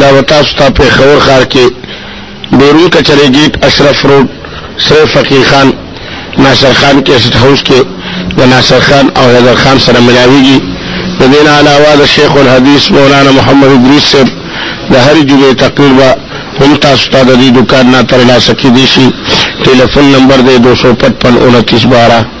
دا وتا ستا په خور خار کې بیرون کچره گیټ اشرف روډ سره فقیر خان ناصر خان کې سټ هاوس کې د ناصر خان او حیدر خان سره ملاویږي د دین علاوه د شیخ الحدیث مولانا محمد ادریس صاحب د هر جمعې تقریر به هم تاسو ته د دې دکان نه ترلاسه کیدی شي ټلیفون نمبر دی 255 29 12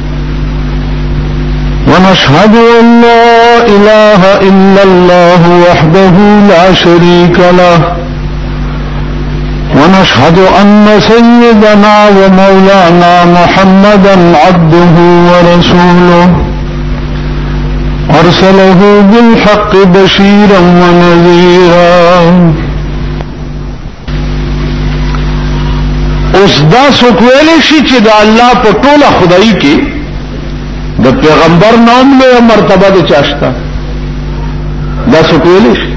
ونشهد أن لا إله إلا الله وحده لا شريك له ونشهد أن سيدنا ومولانا محمدا عبده ورسوله أرسله بالحق بشيرا ونذيرا اوس دا څوک ویلی شي چې د الله په ټوله خدای کې د پیغمبر نوم له مرتبه د چاشتا دا څوک ویلی شي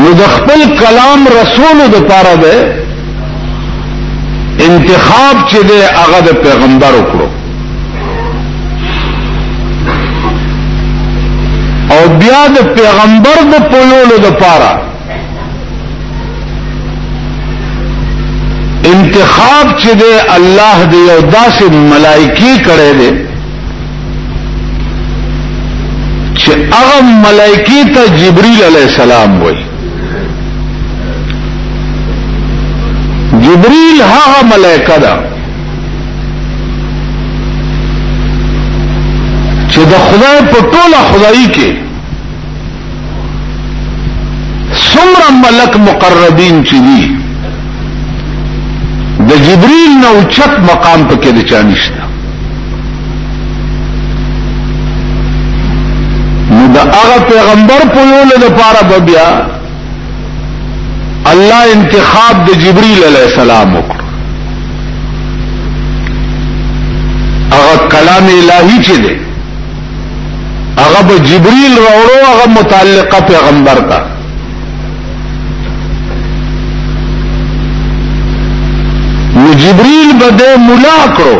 نو د خپل کلام رسول د پاره ده انتخاب چې ده هغه د پیغمبر وکړو او بیا د پیغمبر د پویولو د پاره انتخاب چې دی الله دی او داسې ملایکی کړی دی چې هغه ملایکی ته جبرئیل علی السلام وایي جبريل هغه ملائکه ده چې د خدای په ټوله خدایي کې څومره ملک مقربین چې دي د جبريل نو چت مقام په کې د چانشته نو د هغه پیغمبر په یو له لپاره بیا الله انتخاب د جبريل عليه السلام وکړ هغه کلام الهي چې دی هغه به جبريل راوړو هغه متعلقه پیغمبر ته نو جبريل به د مولا کړو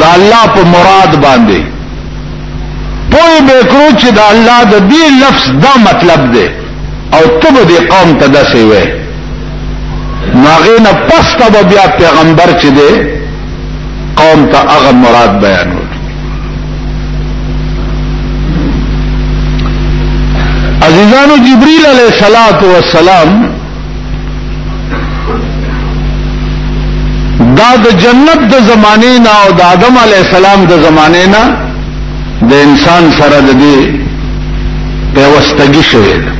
د الله په مراد باندې پوه به کړو چې د الله د دې لفظ دا مطلب دی او ته به دې قوم ته داسې وې ناغې نه پس ته به بیا پیغمبر چې دی قوم ته هغه مراد بیان وکړي عزیزانو جبريل علیہ الصلوۃ والسلام دا د جنت د زمانه نه او د آدم علی السلام د زمانه نه د انسان سره د دې پیوستګي شوې ده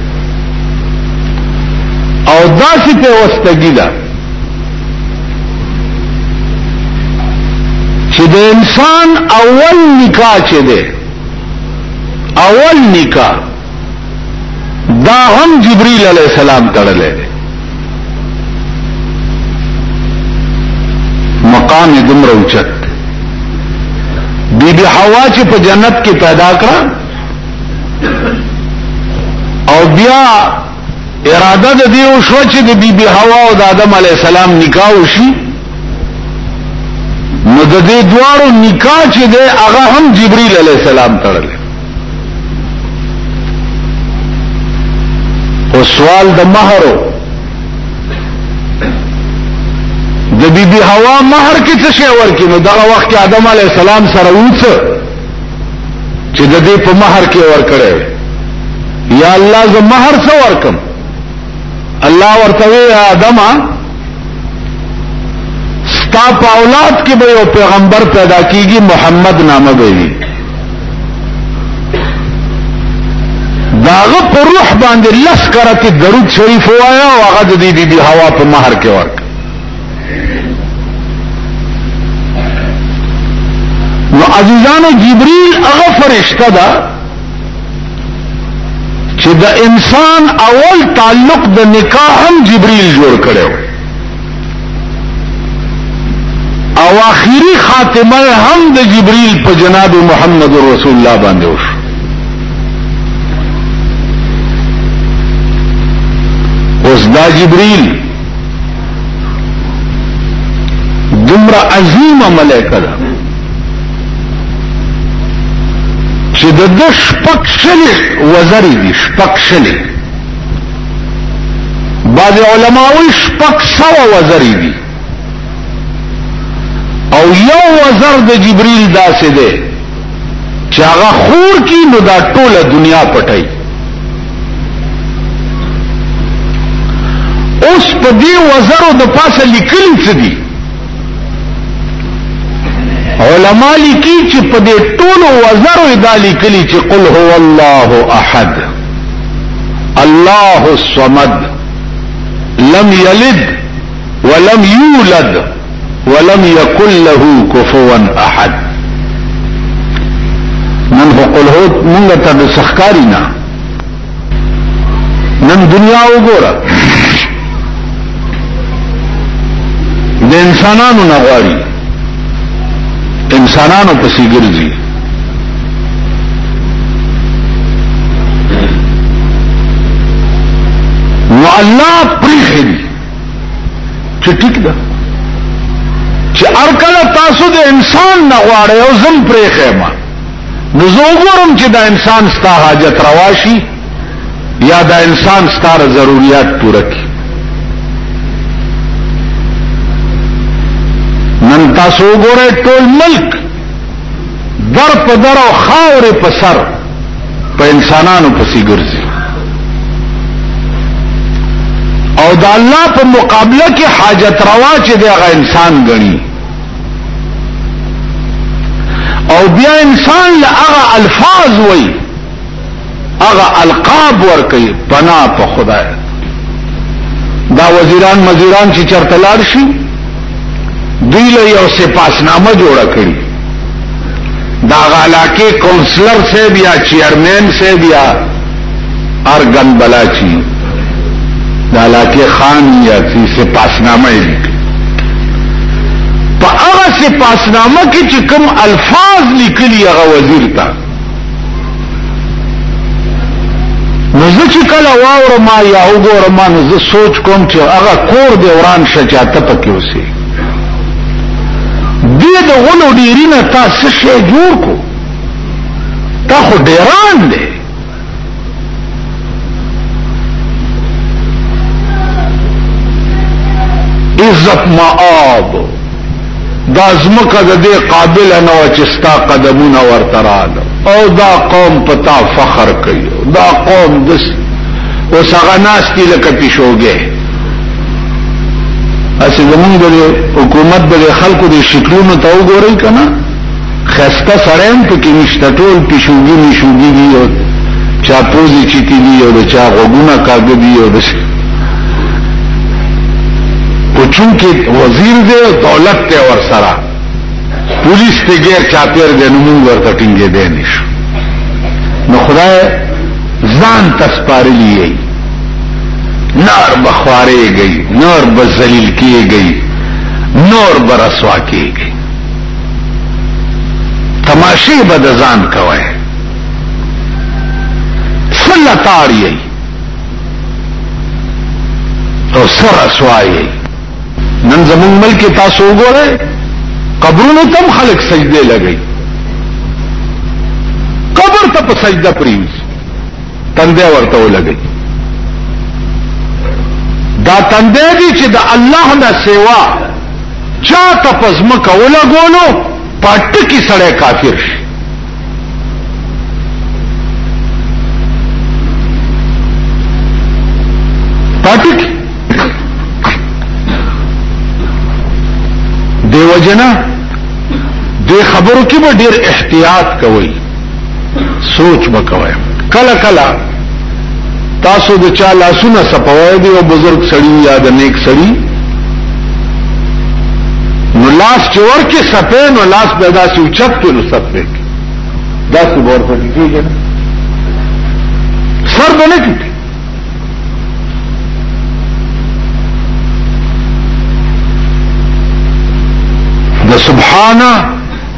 او داسې پیوستګي ده چې د انسان اول نکاح چې ده اول نکاح دا هم جبريل عليه السلام تړلې مقام یې دومره اوچت بی بی حوا چې په جنت کې پیدا کړه او بیا اراده د دې او شو چې د بی بی حوا او د آدم علی السلام نکاح وشي نو د دې دوارو نکاح چې ده هغه هم جبريل علی السلام تړل او سوال د مہرو د بی بی حوا مہر کې څه شی ورکې نو دغه وخت کې آدم علی السلام سره وڅ چې د دې په مہر کې ورکړې یا الله زه مہر څه ورکم الله ورته یا آدمه ستا په اولاد کې به یو پیغمبر پیدا کیږي محمد نامه به وي داغه په روح باندې لس کرته درود شریف وایا او هغه د دې بي هوا په مہر کې ورک نو عزیزانو جبريل هغه فرشته ده چې د انسان اول تعلق د نکاح هم جبريل جوړ کړو او اخیری خاتمه هم د جبريل په جناب محمد رسول الله باندې وشو اوس دا جبريل دومره عظیمه ملائکه ده چې د د شپک شلې وزرې دي شپک شلې بعضې علماوی شپک سوه وزرې دي او یو وزر د جبریل داسې دی چې هغه خور کی نو دا ټوله دنیا پټای اوس په دې وزرو د پاسه لیکلي څه دي علما لیکي چې په دې ټولو وزرو دا لیکلي چې قل هو الله احد الله الصمد لم يلد ولم يولد ولم يكن له كفوا احد نن هو قل هو مونږ ته د سخکاری نه نن دنیا وګوره د انسانانو نه غواړي انسانانو پسې ګرځي نو الله پریخي چې ټیک ده چې ارکل تاسو د انسان نه غواړی او زم پرې خېما نو زه وګورم چې دا انسان ستا حاجت رواشي یا دا انسان ستاره ضرورت پوره کړي نن تاسو وګورئ ټول ملک در په در او خاورې په سر په انسانانو پسې ګرځي او د الله په مقابله کې حاجت روا چې د هغه انسان غني او بیا انسان له هغه الفاظ وای هغه القاب ور کوي پنا په خدای دا وزیران مزیران چې چرته لاړ شي دوی له یو سپاسنامه جوړ کړی دا غالاکه کونسلر سے بیا چیئرمین سے بیا ارګن بلاچی دا علاقه خان یا سی سپاسنامه یې په هغه سپاسنامه کې چې کوم الفاظ لیکلي هغه وزیر ته نو زه چې کله واورم یا وګورم نو زه سوچ کوم چې هغه کور دی وران شه چې ته پکې اوسې دې د غلو ډیرینه تاسو شې جوړ کو تا خو ډیران دی عزت معاب دا زمکه د دې قابل نه و چې ستا قدمونه ورته رااله او دا قوم پتا فخر کوي دا قوم دس اوس هغه ناس دي لکه پیشوګه اسی زمونږ د حکومت د خلکو د شکلونو ته وګورئ کنه خسته سړی هم پکې نشته ټول پیشوګي میشوګي دي او چا پوزې چیتي دي او د چا غوږونه کاږه دي او د خو چونکې وزیر دی او دولت دی ورسره پولیس ته غیر چاپیر دی نو موږ ورته ټینګې دی نشو نو خدای ځان تسپارلی یې نار بخوارې گئی نار بذلیل کیږي نور برسوا کیږي تماشې به د ځان کوي سله تاړي او سره سوایي نن زمون ملک تاسو وګورئ قبرونو تم خلق سجده لګي قبر ته په سجده پریوځي تندې ورته ولګي دا تندې دي چې د الله نه سیوا چا ته پزما کوله ګولو پټ کی سړی کافر شي پټ کی دیو جنا د خبرو کې به ډیر احتیاط کوئ سوچ وکوي کله کله تاسو د چا لاسونه سپوي دی او بزرگ سړی یا د نیک سړی نو لاس چې ورکه سپه نو لاس به داسې اوچت کې نو سپه داسې ور پټی کېږي سر به نه کېږي د سبحانه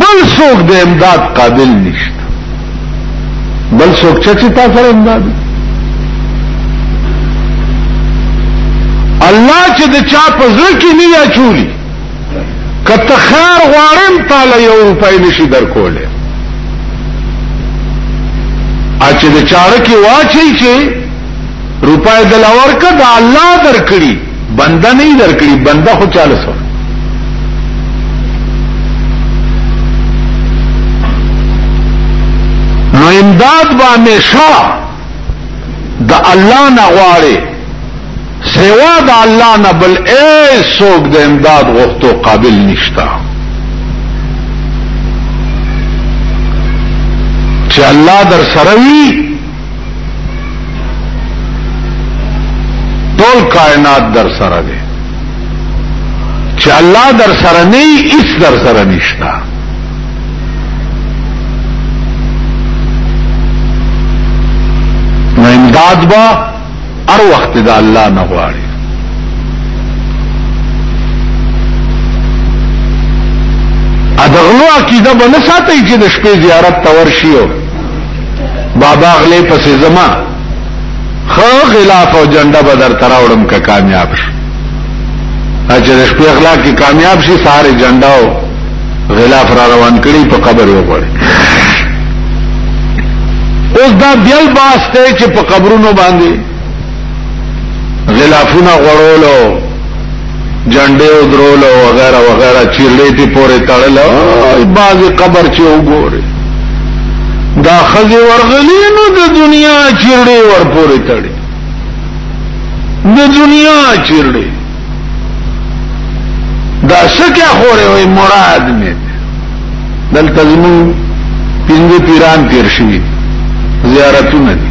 بل څوک د امداد قابل نشته بل څوک چې تا سره امداد الله چې د چا په زړه کې نه یا چولی کته خیر غواړم تعالی یو روپۍ نشي درکوله اچ د چاړه کې واچي چې روپۍ د لور کده الله درکړي بنده نه درکړي بنده خو چاله سو نو امداد به همیشه د الله نه غواړي سوا د الله نه بل اے سوګ د امداد غوښتو قابل نشتا چې الله در سره وي ټول کائنات در سره دی چې الله در سره نه ایس در سره نشتا نو امداد با هر وخت د الله نه غواړي ادغلو عقیده به نه ساتي چې د شپې زیارت ته ورشي بابا غلې پسې زما خو خلاف او جنډه به در تراوړم که کامیاب شي اجر شپې اخلاق کې کامیاب شي ساره جنډه او غلاف را روان کړي په قبر یې وغوړي اوس دا بیل باس ته چې په قبرونو باندې غلافونه غړولو جنډې او درولو وغیرہ وغیرہ چیرلې دي پورې تړل باز قبر چې وګوري دا خزي ورغلي نو د دنیا چیرلې ور پورې تړي د دنیا چیرلې دا سکه خوره وي مراد مې دل تزمو پنځه پیران تیر شي زیارتونه دي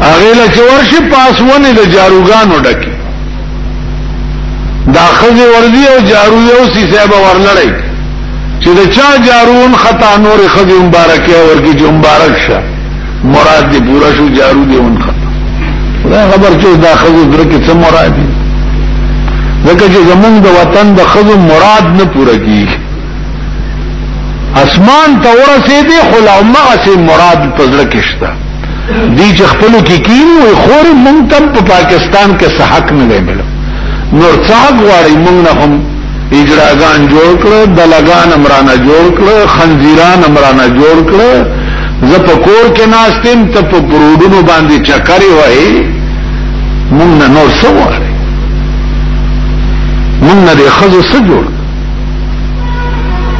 هغه له چورشي پاسونه د جاروګانو ډکه دا خزه ورزی او جارو یو سی صاحب ورلړی چې دا چا جارون خطا نور خزه مبارکه ورګي جمبارک شه مراد دی پورا شو جارو دی اون خط دا خبر چې دا خزو در کې څه مراد دی ځکه چې زمونږ د وطن د خزو مراد نه پوره کیږي اسمان ته ورسې دی خلا عمره سي مراد پزړه کې شته دی چې خپل کې کینو وي خور مونږ تم په پاکستان کې صحق نه لګل نور څاګ واړی مونږ نه هم اجړاګان جوړ کړ دلګان امرانا جوړ کړ خنزیران امرانا جوړ کړ زه په کور کې ناستم ته په برودونو باندې چکرې وای مونږ نه نور څه واره مونږ نه دې خزو څه جوړ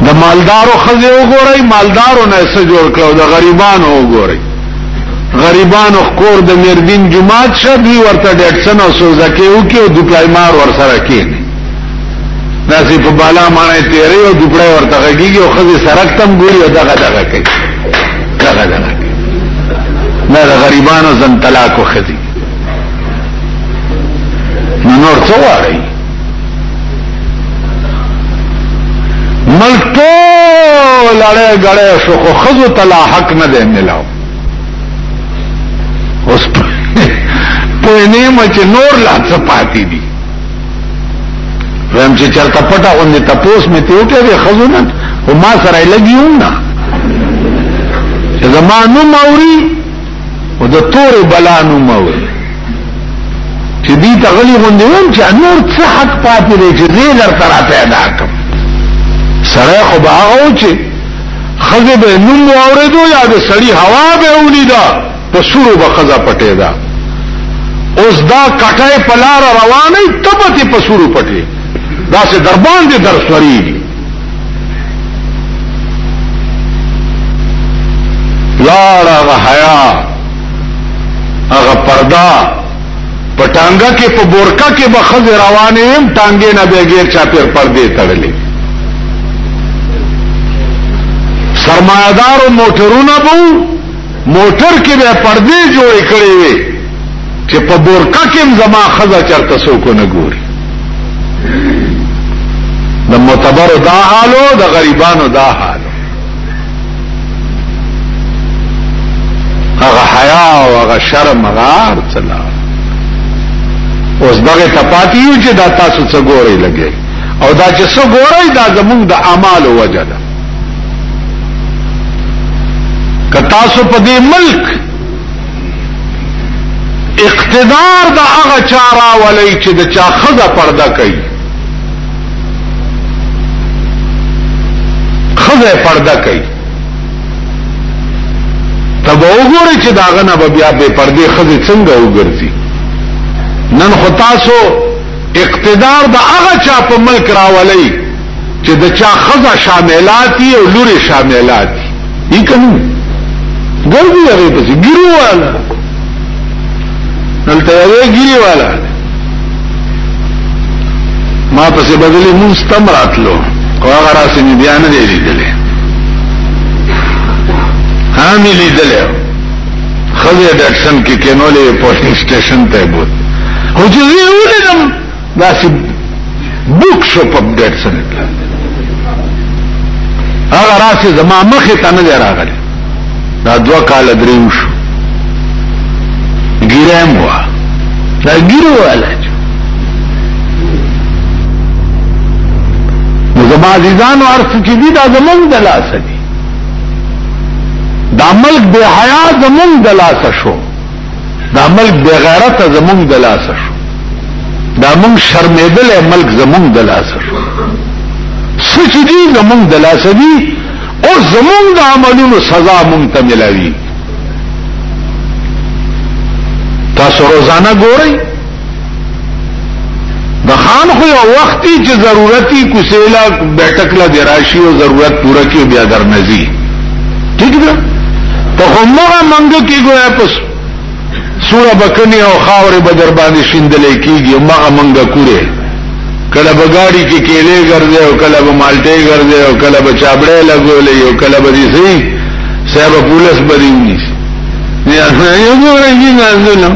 د مالدارو خزه وګورئ مالدارو نه څه جوړ کړو د غریبانو وګورئ غریبانو کور د مردین جماعت شه دی ورته ډټسن او سوزکه وکي او دپلایمار ور سره کېږي دا سي په بالا معنی تیرې او دوپړې ورته غږیږي او خزه سرک تم ګوري او دغه دغه کوي دغه دغه نه د غریبانو زن طلاق خزي نو نور څه وایي ملک ټول اړه غړې شو خو خزو تلا حق نه دی ملاو اوس په نیمه چې نور لا څه پاتې دي ویم چې چرته پټه غوندې تپوس مې ته وکړې دی خزونه او ما سره لګیو نه زما نو موري او د تور بلا نو موري چې دې تغلی غوندې ویم چې نور څه حق پاتې دی چې زه در تر پیدا کوم سره خو باغو چې خزه به نوم اوریدو یا د سړی هوا به ولیدا په سورو به خزا پټې ده اوس دا کټای په لار روانه تبته په سورو پټې دا سه دربان دي در سوري دي لار هغه حیا هغه پردا په ټانګه کې په بورکا کې به خزه روانه هم ټانګې نه بهګیر چا پیر پردې تړلې سرمایدار موټرونه بو موټر کې به پردې جوړې کړې وي چې په بورکا کې زما خزه چرته څوک نه ګوري د معتبر دا حالو د غریبانو دا حال هغه حیا او هغه شرم غار چلا اوس دغه تپاتی یو چې دا تاسو څه ګوري لګي او دا چې څه ګوري دا زمونږ د اعمالو وجه ده که تاسو په دې ملک اقتدار د هغه چا راولئ چې د چا ښځه پرده کوي ښځه پرده کوي ته به وګورئ چې د هغه نه به بیا بې پردې ښځې څنګه وګرځي نن خو تاسو اقتدار د هغه چا په ملک راولئ چې د چا خزا شاملاتي او لوري شاملاتي یې کنه ګرځي هغه پسې ګیروال دلته یې ګیروال ما پسې بدلی مونږ تم راتلو او هغه راسې مې بیا نه دی لیدلې ها مې لیدلې خزه ډاکسن کې کینولې پولیس سټیشن ته بوت خو چې ویولې دا سی بوک شو په ډیټ سره هغه راسه زما مخ ته نه راغلی دا دوا کال دریم شو ګیرم وا دا ګیرو والا زما عزیزانو ارث چې دي دا زمونږ د لاسه دي دا ملک به حیا زمونږ د لاسه شو دا ملک بغیرت زمونږ د لاسه شو دا مونږ شرمېدل ملک زمونږ د لاسه شو سچ دي زمونږ د لاسه دي او زمونږ د عملونو سزا مونږ ته ملاوي تاسو روزانه ګورئ د خان خو یو وخت چې ضرورتي کوسیلا بیٹک لا دراشي او ضرورت پوره کیو بیا درنځي ٹھیک ده ته همغه منګ کې ګویا پس سوره بکنی او خاورې بدر باندې شیندلې کیږي ما منګ کوره کله بغاړي کې کېلې ګرځي او کله به مالټې ګرځي او کله به چابړې لګولې او کله به دې سي صاحب پولیس بدیونی نه یو ګورې نه ځلم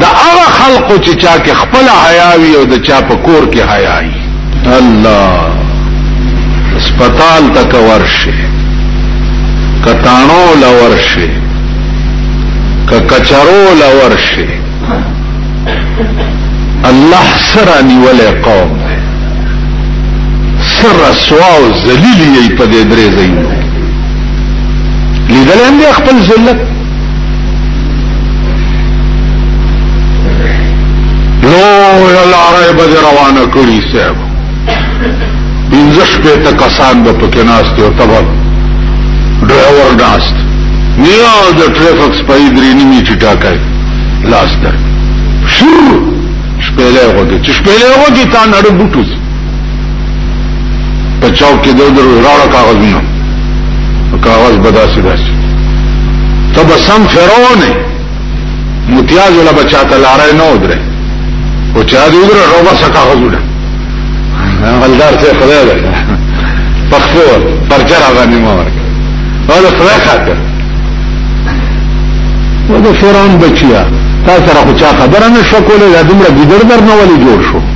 د هغه خلقو چې چا کې خپل حیا وي او د چا په کور کې حیا وي الله سپتال تک ورشه کتانو لورشه ک کچرو لورشه الله سره نیولې قوم سره سواو ذلیل یې په دې درې ځای لیدل هم خپل ذلت لوی لارای به روانه کړی صاحب پنځش په ته کسان به پکې ناشته او تبر ډرایور ناشت نیا د ټریفک سپای درې نیمه چټا کوي لاس در شو شپېلې وګه چې شپېلې وګه تا نړ بوټوز په چوک کې دو درو راړه کاغذونه کاغذ بداسي داسي ته به سم فرعون متیاز ولا بچا ته لارې نه ودره او چا دې ودره روبا سکا غوډه غلدار څه خدای ده پخپو پرچر غنی ما ورک او دا خدای خاطر و دا فرعون بچیا تا سره خو چا خبره نشو کولای دا دومره ګیدر در نه ولې جوړ شو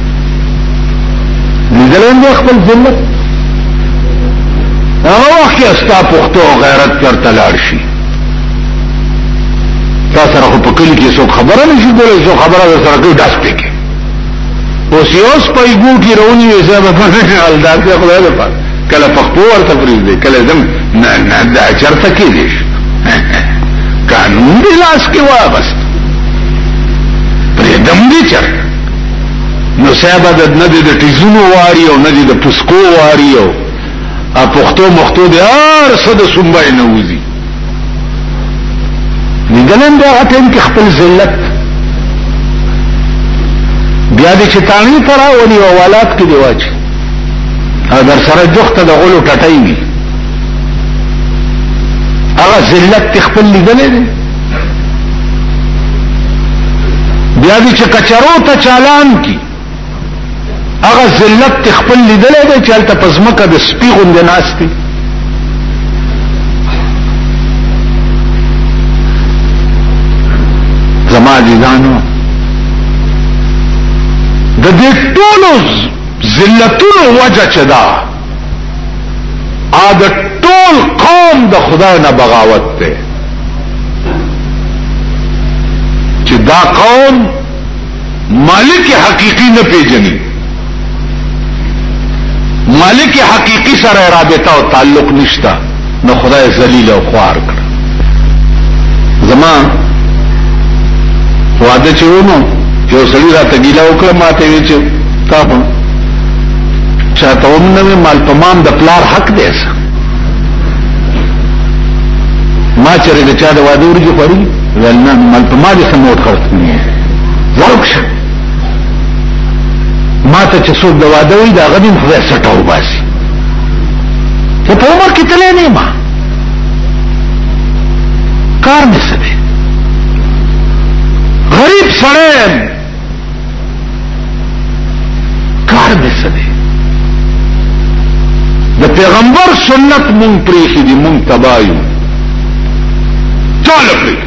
لیدلین دی خپل ذلت هغه وخت کې استا پښتو او غیرت چرته لاړ شي تا سره خو په کلی کې څوک خبره نشي کولای څوک خبره سره کوي داس پې کې اوس یو سپای ګوټي رونی وي زما په حال دا څه خدای له پاره کله پښتو ورته پریز دی کله زم نه نه دا چرته کې دي قانون دی لاس کې وابست پرې دم دي چرته نو صاحب د نه د ټیزونو واری او نه د پسکو واری او ا پختو مختو د هر څه د سنبای نه وځي نګلن دا ټیم کې خپل ذلت بیا د چتانی ترا ونی او ولات کې دی واچ او در سره جوخته د غلو ټټای وی هغه ذلت خپل لیدلې بیا دې چې کچرو ته چالان کی هغه ذلت تخپل لیدلې ده چې هلته پزمکه د سپی غوندې ناشتي زما عزیزانو د دې ټولو ذلتونو وجه چې ده ا د ټول قوم د خدای نه بغاوت ته چې دا قوم مالک حقيقي نه پیژني مالک حقيقي سره رابطه او تعلق نشته نو خدای ذلیل او خوار کړ زما واده چې ونو یو سړی را تګیلا وکړ ما ته وی چې تا په چاته ومنه مال تمام د پلار حق دی ما چې د چا د واده ورګي پري ولنه مال تمام دې سموت خرڅ کړی زرک شه ما ته چې څوک د واده وي دا غدي خدای سټاو باسي ته په عمر کې تلې نه ما کار مې څه دی غریب سړی کار مې څه دی د پیغمبر سنت مونږ پریخي دي مونږ تبایو چاله پریخي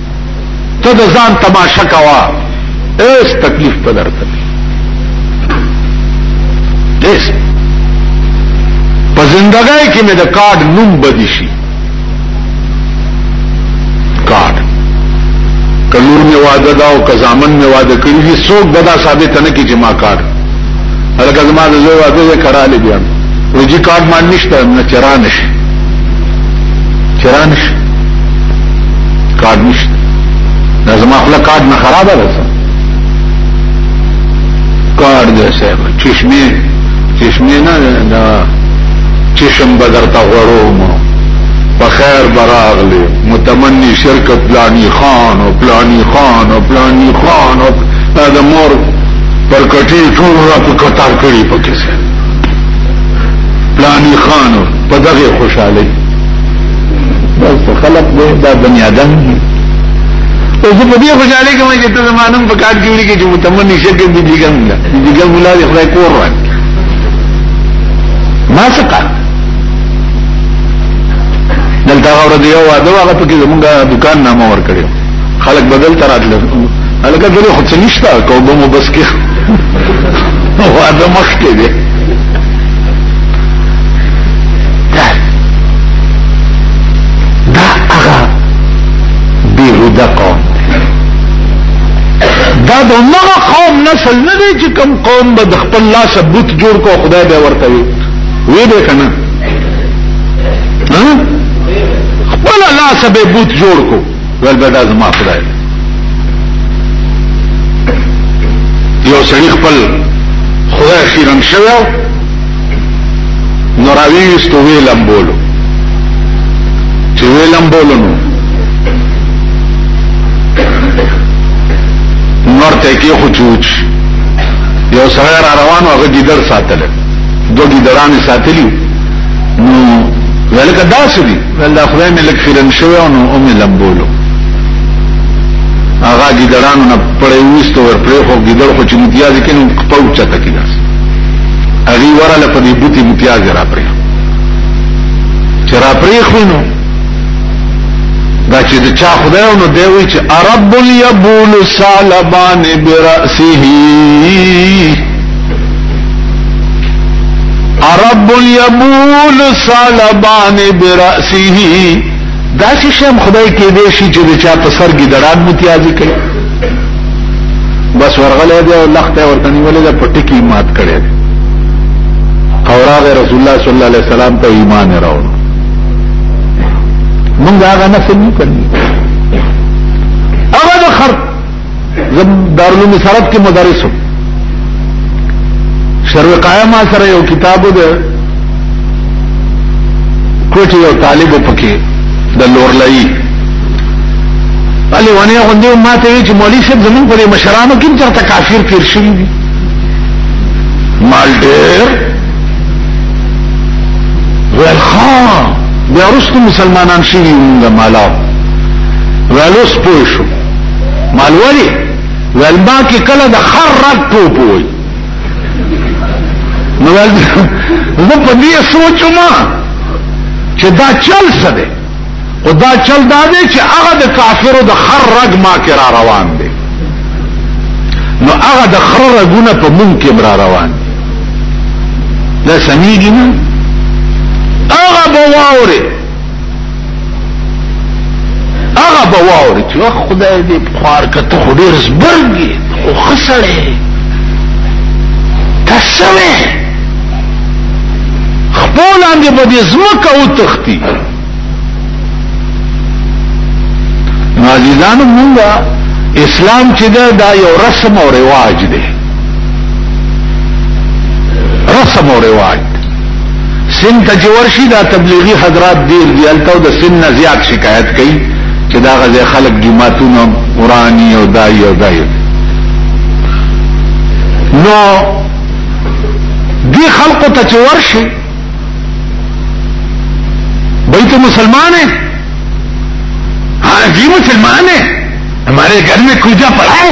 ته د ځان تماشه کوا ایس تکلیف په درته دیس په زندګۍ کې مې د کارډ نوم بدی شي کارډ کلور مې واده دا او کزامن مې واده کړی دي څوک بدا ثابت نه کی چې ما کارډ هلکه زما د زوی واده یې کړاله بیا وږي کارډ مان نشته نه چرانه شي چرانش کارډ نشته دا زما خپل کارډ نه خراب ده کارډ دې صاحب چشمه چشمه نه دا چشم بدر تا غړو مو په خیر براغله متمنی شرکت پلانی خان او پلانی خان او پلانی خان او دا مور پر کټی ټول را په قطار کړی پکې سه پلانی خان په دغه خوشاله بس خلق دې دا بنی آدم دي او زه په دې خوشاله کوم چې ته زمانم په کار کې وړي کې چې متمنې شګې دې دیګم دا دیګم مولا دې خدای کور راک ما څه دلته غوړ دی او دا هغه په کې زمونږه دکان نامه ور کړیو خلق بدل تراتل الګا دغه خو څه نشته کوبه مو بس کې واده مخ کې دی دا هغه بیهوده قوم دا د هغه قوم نسل نه دی چې کوم قوم به د خپل لاس بت جوړ کو خدای به ورته وي وی به کنه خپل لاس به بت جوړ کو ول بدا زما خدای یو سړي خپل خدای خیرن شوی نو راویستو وی لمبولو چې وی لمبولو نو نور ته کې خو چوچ یو سره را روانو هغه ګیدر ساتل دوه ګیدران ساتلی نو ولکه داسې دي الله خدای مې لک خیرن شوی او نو امې لمبولو هغه ګیدړانو نه پړې وستو ور پرې خو ګیدړ خو چې متیاز کینو خپل چته کې داس هغه وراله په دې بوتي متیاز را پرې چې را پرې خو نو دا چې د چا خدای نو دی وی چې عرب یبول سالبان براسه عرب یبول سالبان برأسه دا چې شم خدای کې دې شي چې چا په سر کې دران متیازي کړي بس ورغله دی او لخته ورته نیولې ده پټی کې مات کړي اوراغ رسول الله صلی الله علیه وسلم ته ایمان راوړ موږ هغه نه سمې کړی هغه خرق زم دارلوم سرت کې مدرسو شروع قائمه سره یو کتابو ده کوټي یو طالب پکې د لورلای علي ونه غوندي ما ته چې مولوی صاحب زمون په مشرانو کې چرته کافر تیر شوی دي مال ډېر ویل خان بیا رستو مسلمانان شوی موږ مالا ویلوس پوه شو مالولی ولما کې کله د خر رد ټوپ وي نو زه په دې سوچم چې دا چل څه دی او دا چل دا دی چې هغه د کافرو د خر رګ ما کې را روان دی نو هغه د خر رګونه په مونږ کې را روان دی دا سميږي نه هغه بواوري هغه به واوري چې خدای دې بخار کته خو ډېر زبرګي خو خسړې تسوي خپل اندې په دې زمکه او تختی عزیزانو مونږه اسلام چې دا, دا یو رسم او رواج دی رسم او رواج سن ته جورشي دا تبلیغي حضرات دیر دی الته د سن نه زیات شکایت کوي چې دا غزه خلک جمعتونه قرآنی او دای او دای نو دی خلق ته چورشي بیت مسلمان ہے ہاں جی مسلمان ہے ہمارے گھر میں کوجا پڑا ہے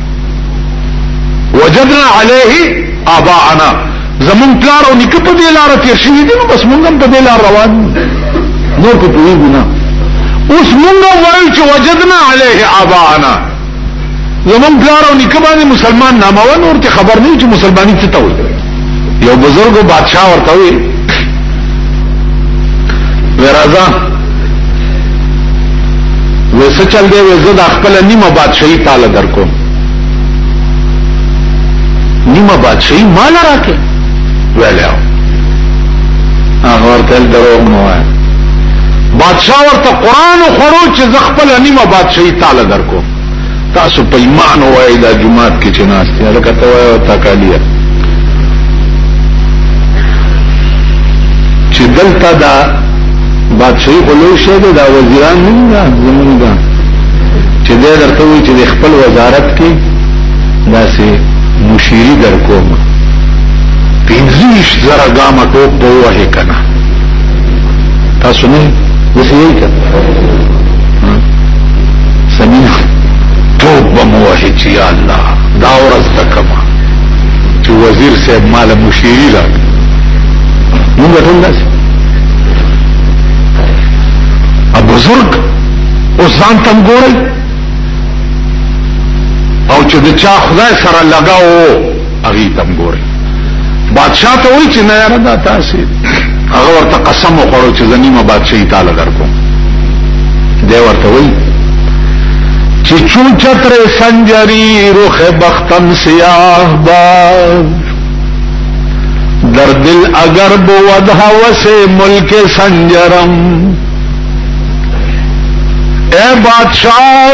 وجدنا عليه آباءنا زمون پلار او نیکه په دې لار تیر شوی دي نو بس مونږ هم په دې لار روان نور په دوی ګنا اوس مونږ وایو چې وجدنا عليه آباءنا زمون پلار او نیکه باندې مسلمان نامه و نور ته خبر نه چې مسلمانۍ څه ته وایي یو بزرګ بادشاہ ورته وی ورازا وسه چل دی وزه د خپل نیمه بادشاہي پاله درکو نیمه بادشاہي مال راکې ویلو هغه ورته درو مو بادشاہ ورته قران خورو چې زه خپل نیمه بادشاہي تعالی درکو تاسو په ایمان وای دا جمعات کې چې ناس دی لکه ته وای او تکالیه چې دلته دا بادشاہي خلوی شه دی دا وزیران نه دا زمونږ دا چې دې درته وی چې خپل وزارت کې داسې مشیری در کوم پینځیش زره ګامه ټوپ په وه کنه تاسو نه وسیږئ سمین توب به مو وهي چې یا الله دا ورځ ته کما چې وزیر صاحب مال مشیری را موږ ټول داس ا بزرگ اوس ځان تم ګوري او چې د چا خدای سره لگاو هغه تم ګوري بادشاہ ته وای چې نه یاره دا تاسو هغه ورته قسم وخورو چې زنیمه بادشاہي تعالی درکو دی ورته وای چې چون چتر سنجری روخ بختم سیاه باد در دل اگر بود هوس ملک سنجرم اے بادشاہ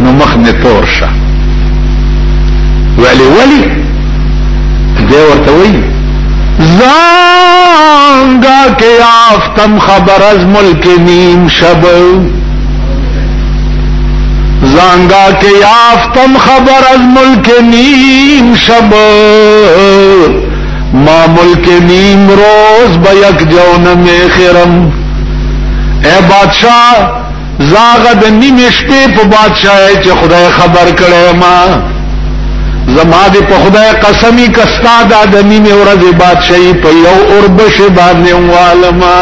نو مخ مې تور شه ولی ولی دی ورته وی زانگا که یافتم خبر از ملک نیم شب زانگا که یافتم خبر از ملک نیم شب ما ملک نیم روز با یک جون میخرم اے بادشاہ زاغه د نیمې شپې په بادشاہي چې خدای خبر کړي ما زما دې په خدای قسمی کستا دا د نیمې ورځې بادشاہي په یو اوربش باندې والما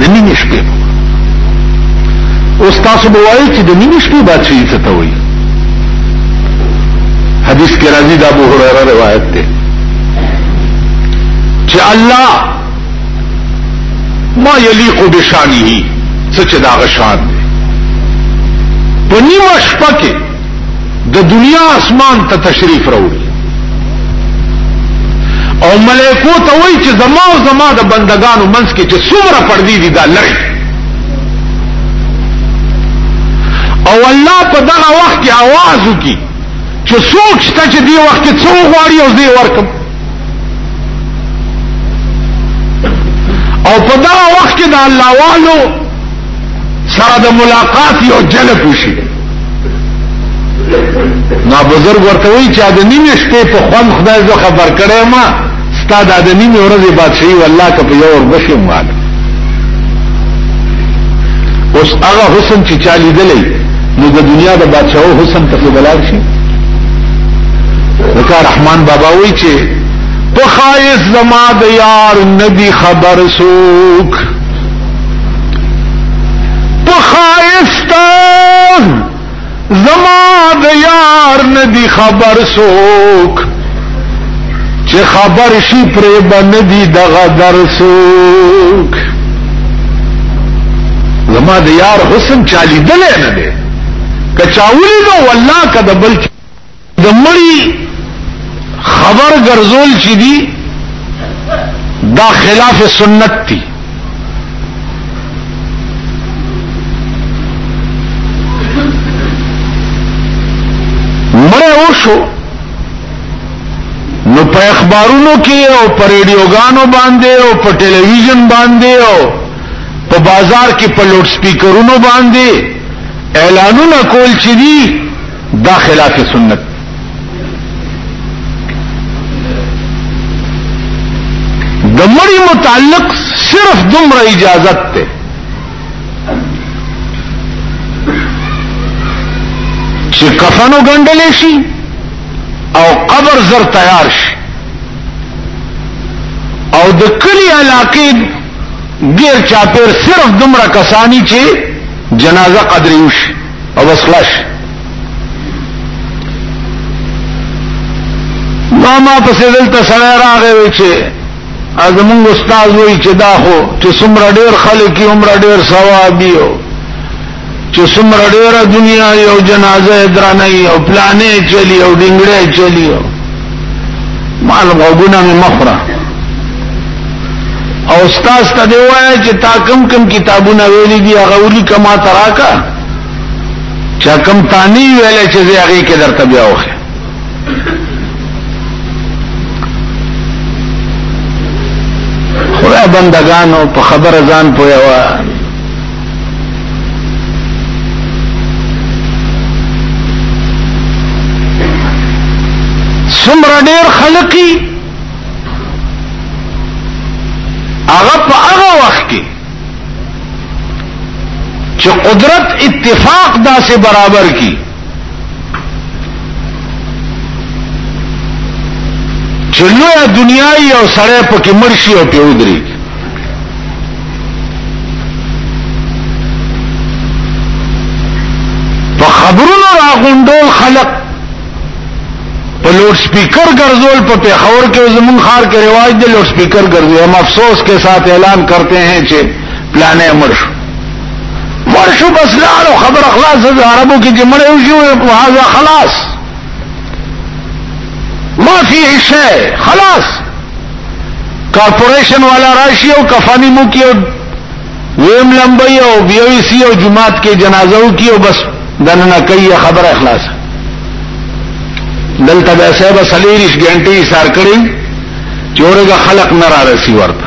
د نیمې شپې اوس تاسو به وایي چې د نیمې شپې بادشاہي څه ته وایي حدیث کې راځي د ابو هريره روایت ده چې الله ما یلیق بشانه څه چې دا غشان دی په نیمه شپه کې د دنیا اسمان ته تشریف راوړي او ملائکو ته وایي چې زما او زما د بندگانو منځ کې چې څومره پردي دي دا لري او الله په دغه وخت کې आवाज وکي چې څوک شته چې دی وخت کې څو غواړي او زه ورکم او په دا وخت کې د الله والو سره د ملاقات یو جلب وشي نا بزرګ ورته وی چې د نیمې شپې په خوان خدای زو خبر کړي ما ستا د نیمې ورځې بادشاہي والله که په یو ور بشم مال اوس هغه حسن چې چالي دلې نو د دنیا د بادشاہو حسن ته بلار شي وکړه رحمان بابا وایي چې په خایس زما د یار ندی خبر سوک په خایستا زما د یار ندی خبر سوک چې خبر شي پرې باندې دی دغه درسوک زما د یار حسن چالي دل نه دی کچاولي نو والله کده بل د مړی خبر ګرځول چې دی دا خلاف سنت دی مړ وشو نو په اخبارونو کې او په ریډیوګانو باندې او په ټلویزیون باندې او په بازار کې په لوډ سپیکرونو باندې اعلانونه کول چې دي دا خلاف سنت د مړی متعلق صرف دومره اجازت ته چې کفن وګنډل شي او قبر زر تیار شي او د کلی علاقې غیر چاپیر صرف دومره کسانی چې جنازه قدرې وشي او بس خلاص ما ما پسې دلته سره راغی چې ازمونږ استاد وی چې دا خو چې څومره ډیر خلک یې عمر ډیر ثواب دی چې څومره ډیر دنیا یو جنازه درانه یو پلانې چلی او ډنګړې چلی مال غوونه می مخره او استاد ته دی وای چې تا کم کم کتابونه ویلي دي هغه ولي کما تراکا چا کم تانی ویلې چې هغه کې درته بیا وخه خدای بندگانو په خبر ځان پویوا سمرا ډیر خلقی هغه په هغه وخت کې چې قدرت اتفاق داسې برابر کی چې لویه دنیا یو سړی پکې مړ شي او پې ودرېږي په خبرونو راغونډول خلق په لوډ سپیکر ګرځول په پیښور کې زمون خار کې رواج دی لوډ سپیکر ګرځي هم افسوس کې سات اعلان کرتے ہیں چې پلانې مړ شو مرشو بس لارو خبر اخلاص د عربو کې چې مړ یو شو په هاذا خلاص ما فيه شيء خلاص کارپوریشن والا راشي او کفانی مو کې او ویم لمبي او بي او سي او جماعت کې جنازو کې او بس دنه کوي خبر اخلاص دلته به صاحب سلیریش ګنټي سار کړی چورګه خلق نه را رسی ورته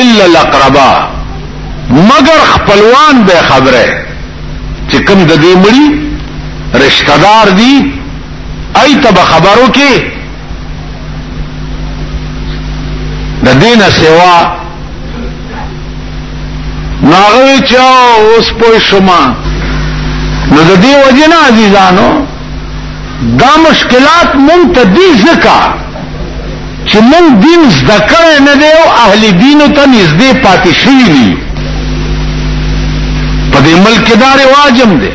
الا الاقربا مگر خپلوان به خبره چې کوم د دې مړي رشتہ دار دي ایت به خبرو کې د دینه سیوا ناغوی چاو اوس پوی شما نو د دې وجنه عزیزانو دا مشکلات مونږ ته دي ځکه چې مونږ دین زده کړی نه دی او اهل دینو ته نږدې پاتې شوي دي په دې ملک کې دا رواج هم دی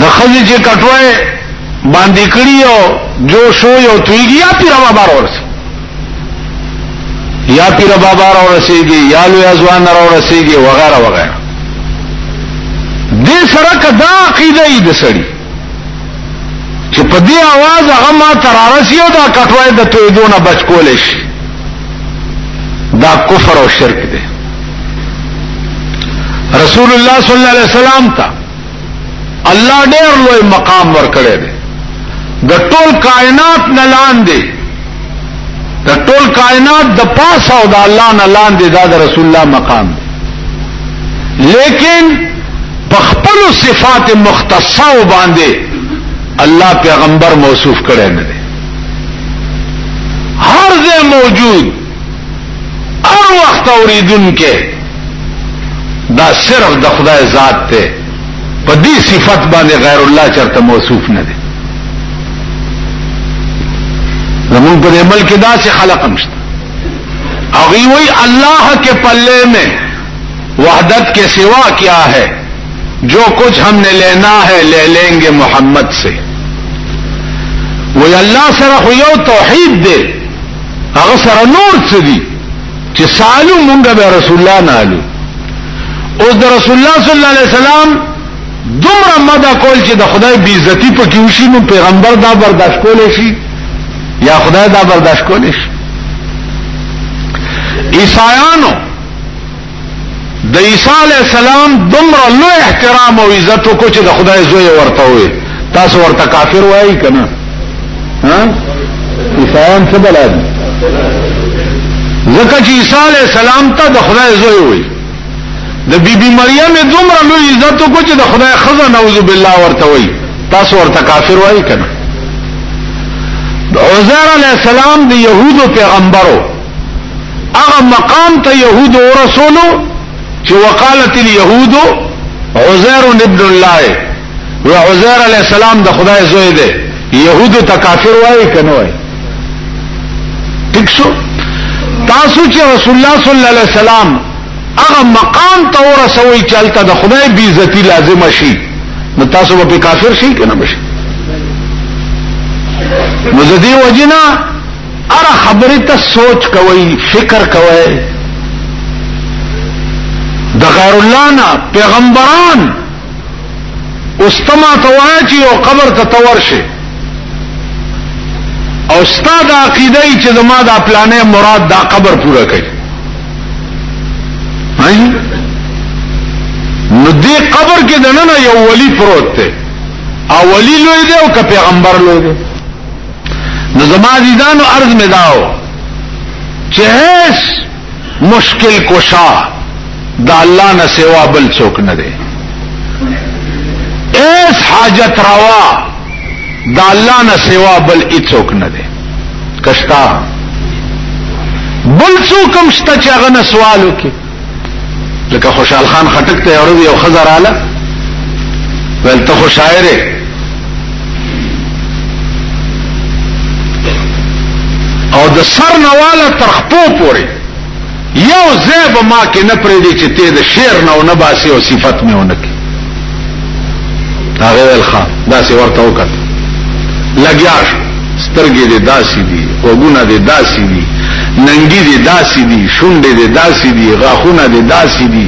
د ښځې چې کټوی باندې کړي او جوش وي او تویږي یا پي روا بار ورسي یا پیر بابا را ورسیږي یا لوی ازوان را ورسیږي وغیرہ وغیرہ دې سره کدا عقیده ای د سړی چې په دې आवाज هغه ما ترارسیو دا کټوای د تویدونه بچ کول شي دا کفر او شرک دی رسول الله صلی الله علیه وسلم ته الله ډېر لوی مقام ورکړی دی د ټول کائنات نه لاندې د ټول کائنات د پاسه او د الله نه لاندې دا د رسول الله مقام دی لیکن په خپل صفات مختصه و باندې الله پیغمبر موصوف کړی نه دی هر ځای موجود هر وخت اوریدونکې دا صرف د خدای ذات ته په دې صفت باندې غیر الله چرته موصوف نه دی زمون په دې ملک دا چې خلق مشته او وی وی الله کې پلے میں وحدت کے سوا کیا ہے جو کچھ ہم نے لینا ہے لے لیں گے محمد سے وی اللہ سره خو یو توحید دی هغه سره نور څه دي چې سالو مونږ به رسول الله نه الو او د رسول الله صلی الله علیه وسلم دومره مدا کول چې د خدای بی عزتی په کې وشي نو پیغمبر دا برداشت کول شي یا خدای دا برداشت کول شي عیسایانو د عیسی علی السلام دومره لوی احترام او عزت وکړو چې د خدای زوی ورته وي تاسو ورته کافر وایي کنه ها عیسایان څه بلاد ځکه چې عیسی علی السلام ته د خدای زوی وي د بیبي بی مریم دومره لوی عزت وکړو چې د خدای خزه نعوذ بالله ورته وي تاسو ورته کافر وایي کنه عزیر علی السلام د يهودو پیغمبرو هغه مقام ته يهود او رسولو چې وقالت اليهود عزير ابن الله و عزير عليه السلام د خدای زوی دی يهود ته کافر وایي کنه وایي تکسو تاسو چې رسول الله صلی الله علیه وسلم هغه مقام ته ورسوي چې الته د خدای بی عزتی لازم شي نو تاسو به کافر شي کنه بشي نو ځدی وجنا اره خبره ته سوچ کوي فکر کوي د غیر الله نه پیغمبران استما توای چې یو قبر ته تور شي او ستا د عقیده چې زما د پلانې مراد دا قبر پوره کوي نو دې قبر کې دنه یو ولی پروت دی او ولی لوی دی او که پیغمبر لوی دی نو زما عزیزانو عرض می داو چې هیڅ مشکل کوشا د الله نه سوا بل څوک نه دی ایس حاجت روا د الله نه سوا بل هیڅوک نه دی کشتا بل څوک هم شته چې هغه نه سوال وکړي لکه خوشحال خان خټک ته اورو یو خزر اعلی ول ته خو شاعر او د سر نواله تر خپو پوري یو زیب ما کې نه پرې دي چې ته د شعر نه نه باسي او صفت مې ونه کې هغه ول خا داسې ورته وکړ لګیا شو سترګې دې داسې دي وګونه دې داسې دي ننګي دې داسې دي شونډې دې داسې دي غاخونه دې داسې دي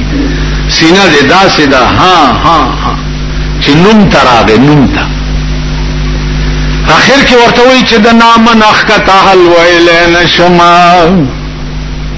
سینه دې داسې ده ها ها ها چې نوم تراغه نوم ته اخر کې ورته وی چې د نام نخ کته حل ویل نشما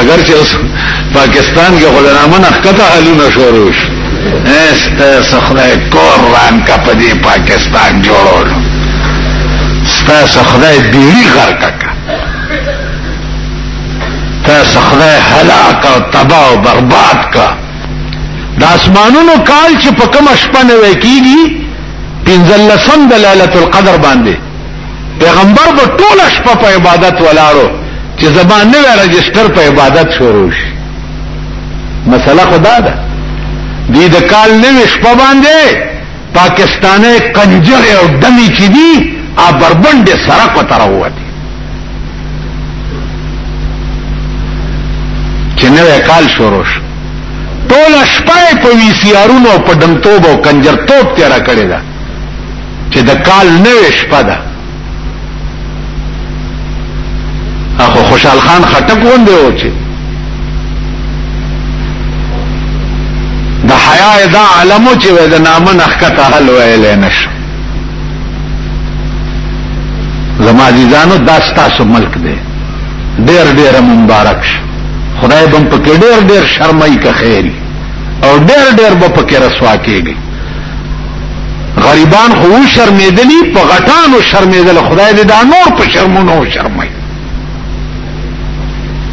اگر چې اوس پاکستان کې غلامه نه کته حالونه شروع شي است سخدای کور ران کا پدې پاکستان جوړول ستا سخدای بیړي غر کا تا سخدای هلاک او تباہ او برباد کا د اسمانونو کال چې په کوم شپه نه وکیږي پنځلسم د ليله القدر باندې پیغمبر په ټوله شپه په عبادت ولاړو چې زما نوې رجستر په عبادت شروع شي مسله خدا ده دې د کال نوې شپه باندې پاکستاني کنجر او دمی چې دي ا بربند سره کو تر وته چې نوې کال شروع شي ټول شپه په وی سي ارونو په دمتوب او کنجر توپ تیرا کړی دا چې د کال نوې شپه ده اخو خوشحال خان خټک غونډه و چې د حیا دا علمو چې د نامه نخکته حل ویل نشو زما عزیزانو دا ستاسو ملک دی ډیر ډیر مبارک شه خدای بم پکې ډیر ډیر شرمای که خیری او ډیر ډیر به پکې رسوا کېږي غریبان خو شرمېدلی په غټانو شرمېدل خدای دې دا نور په شرمونو شرمای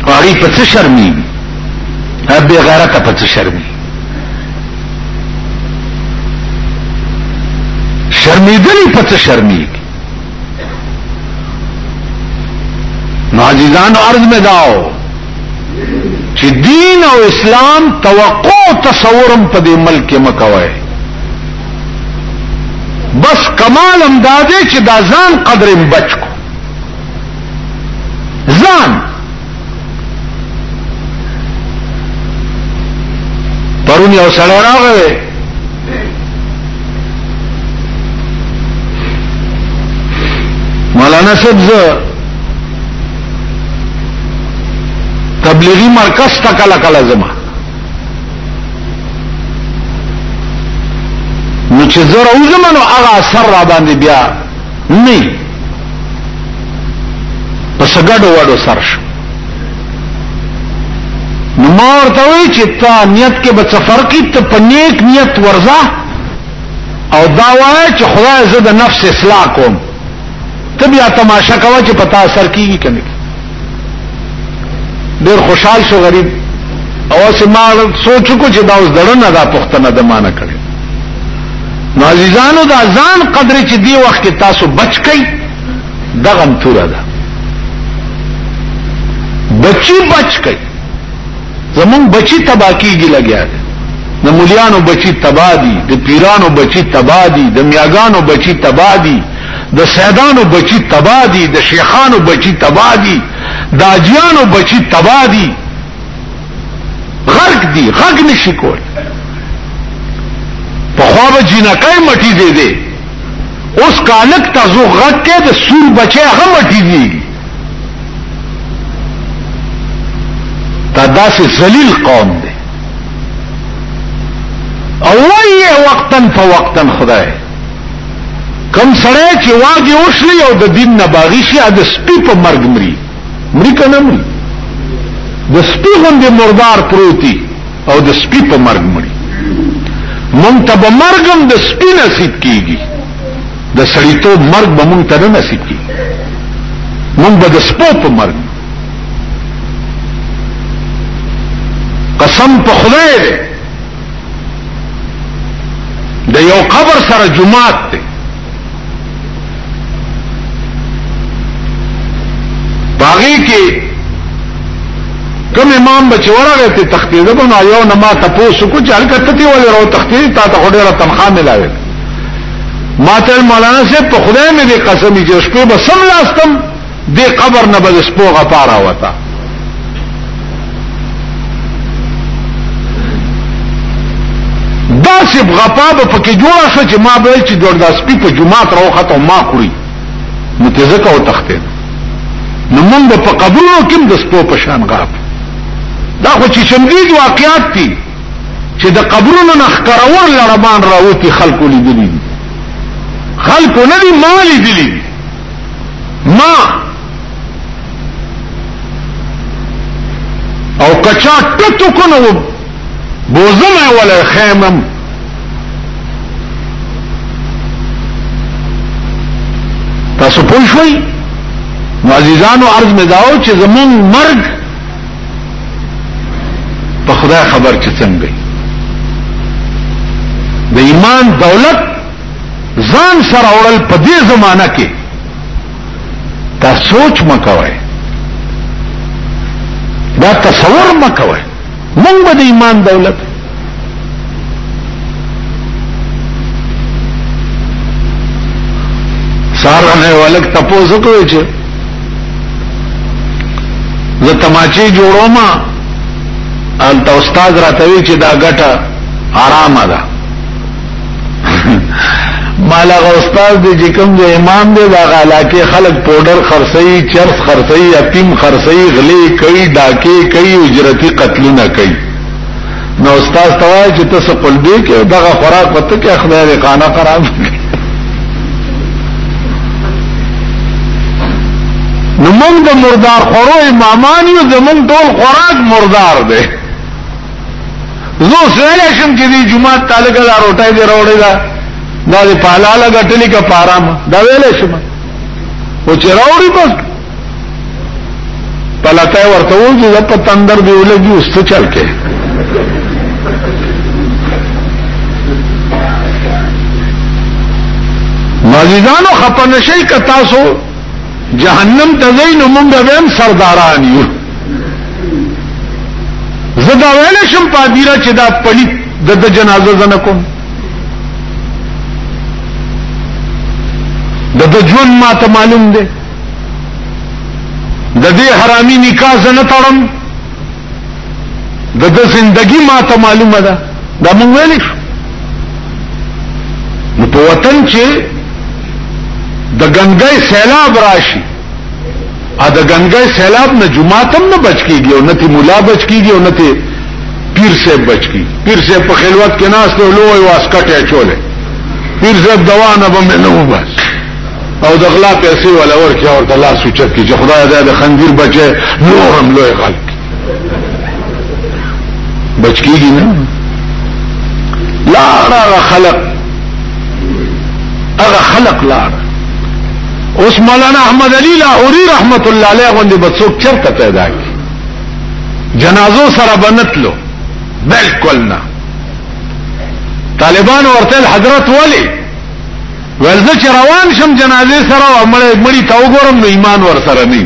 غریب په څه شرمي بے غیرت په څه شرمي شرمېدلی په څه شرمي نو عزیزان عرض میں داؤ چې دین او اسلام توقع تصورم په دې ملک کې مکوي بس کمال هم دا دی چې دا ځان قدر بچ کو ځان پرون یو سړی راغی مولانا صاحب زه تبلیغی مرکز تا کلا کلا زما نو چې زه راوځم نو هغه اثر را باندې بیا نه په سګډو وړو سر شو نو ما ورته وی چې تا نیت کې به سفر کې ته په نیک نیت ورځه او دا وایي چې خدای زه د نفس اصلاح کوم ته بیا تماشا کوه چې پتا اثر کیږي کنه ډیر خوشحال شو غریب او سما سوچ کو چې دا اوس دړنه دا پښتنه د مان کړي نو عزیزانو دا ځان قدر چې دی وخت کې تاسو بچ کئ دغه توره ده بچی بچ کئ زمونږ بچی تبا کیږي لګیا دی د مليانو بچی تبا دي د پیرانو بچی تبا دي د میاګانو بچی تبا دي د سیدانو بچی تبا دي د شیخانو بچی تبا دي د اجیانو بچی تبا دي غرق دي غږ نشي کول په خو به جنکای مټي دي دي اوس کالک تاسو غږ کې د سور بچي هغه مټي دي دا داسې ذلیل قوم دی او وایې وقتن په وقتن خدای کم سړی چې واګي وشلی او د دین نه باغی شي د سپي په مرګ مري مري کنه مري د سپي غوندې مردار پروتي او د سپي په مرګ مري مونږ ته به مرګم د سپي نصیب کیږي د سړیتوب مرګ به مونږ ته نه نصیب کی مونږ به د سپو په مرګ قسم په خدای دی د یو قبر سره جمعات دی باغی کې کوم امام بچ ورغه ته تختیده بنو یو نما تاسو کو چې هلکته تی ولې راو تختیده تا ته ډیره تنخواه ملاوي ماته مولانا سے په خدای مې دې قسم چې شپې به سم لاستم دې قبر نه به سپو غپارا وتا داسې غپا به پکې جوړه شو چې ما به چې ډور داس پی په جمعه تر وخت ما کړی نو ته زکه او تخته نو موږ په قبرونو کې د سپو په شان غاپ دا خو چې شمدید واقعات دي چې د قبرونو نه ښکرور لړمان راوتی خلکو لیدلی دي خلکو نه دي ما لیدلی دي ما او کچا ټتو کنو بوزم ولا خیمم تاسو پوه شئ نو عزیزانو عرض مې داو چې زمون مرګ په خدا خبر چې څنګه د ایمان دولت ځان سره اورل په دې زمانہ کې تا سوچ مکوي دا تصور مکوي مونږ به د ایمان دولت سارا نے والک تپو سکو چھ زه تماچی جوړو ما ال تا استاد راتوي چې دا ګټه آرام ده مالا استاد دی چې کوم دی امام دی دا علاقه خلق پودر خرسي چرس خرسي یتیم خرسي غلي کوي ډاکي کوي اجرتي قتلونه کوي نو استاد توای چې تاسو قلبي کې دغه خوراک پته کې خدای دې قانا قرام نو موږ د مردار خورو امامان یو زمون ټول خوراک مردار دی زه سره شم چې دې جمعه تعلق دا روټای دې روړې دا دا دې پالاله غټلې کا پارام دا ویلې شم او چې راوړي بس پلاته ورته وو چې په تندر دی ولګي اوس ته چل کې مازیګانو خپن شي ک تاسو جهنم ته زین موږ به هم سرداران یو زدا ویل شم پادیرا چې دا پړی د جنازه زنه کوم د د ژوند ما ته معلوم دی د دې حرامي نکاح زنه تړم د د زندگی ما ته معلومه ده دا مونږ ویل شو نو په وطن چې د ګنګای سیلاب راشي ا د ګنګای سیلاب نه جمعه تم نه بچ کیږي او نه تی مولا بچ کیږي او نه تی پیر صاحب بچ کی پیر صاحب په خلوت کې ناس ته لوی واسکټه چولې پیر صاحب دوا نه بمنه وبس او د غلا پیسې ولا ورکړي او ته لاس وچت کی چې خدای دې د خندیر بچي نور هم لوی غل بچ کیږي نه لا را خلق هغه خلق لا اوس مولانا احمد علی لاهوری رحمت الله علیه غوندي بڅوک چرته پیدا کی جنازو سره بنتلو بالکل نه طالبان ورته حضرت ولی ویل زه چې روان شم جنازې سره او مړی ته وګورم نو ایمان ور سره نه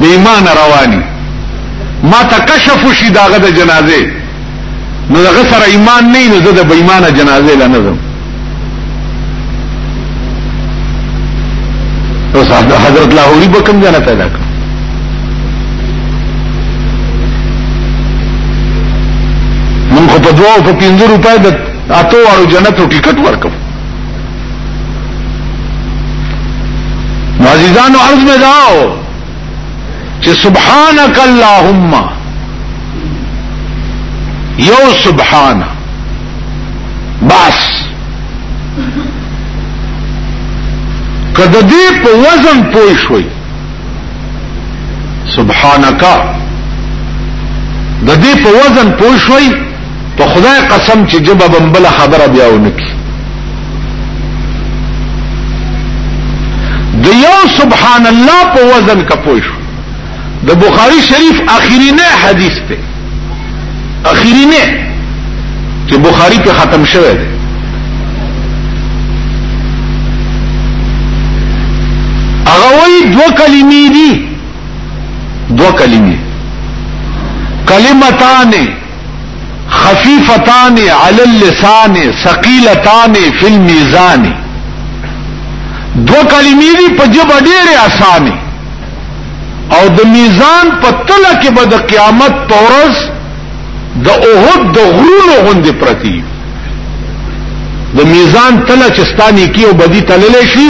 بې ایمانه رواني ما ته کشف وشي د هغه د جنازې نو دغه سره ایمان نه نو زه د بې ایمانه جنازې له نه ځم اوس حضرت لاهوري به کوم ځای نه پیدا کړ مونږ په دوه او په پنځه روپۍ د تاسو ورو جنتو ټیکټ ورکم نو عزیزانو عرض مې داو چې سبحانك اللهم یو سبحان بس کده دې په وزن پوي شوي سبحانك د دې په وزن پوي شوي په خدای قسم چې جبه بمبل خبره بیا ونکي د یو سبحان الله په وزن کپوي شو د بخاری شریف اخرینه حدیث ته اخرینه چې بخاری په ختم شوه دی هغه وی دو کلمې دي دو کلمې کلمتان خفیفتان علی اللسان ثقیلتان فی المیزان دو کلمی دی پا جب دیر آسانی او د میزان په تله کې به د قیامت پورز د اوهد د غرونو غوندې پرتی د میزان تله چې ستانی کې او بدی تللی شي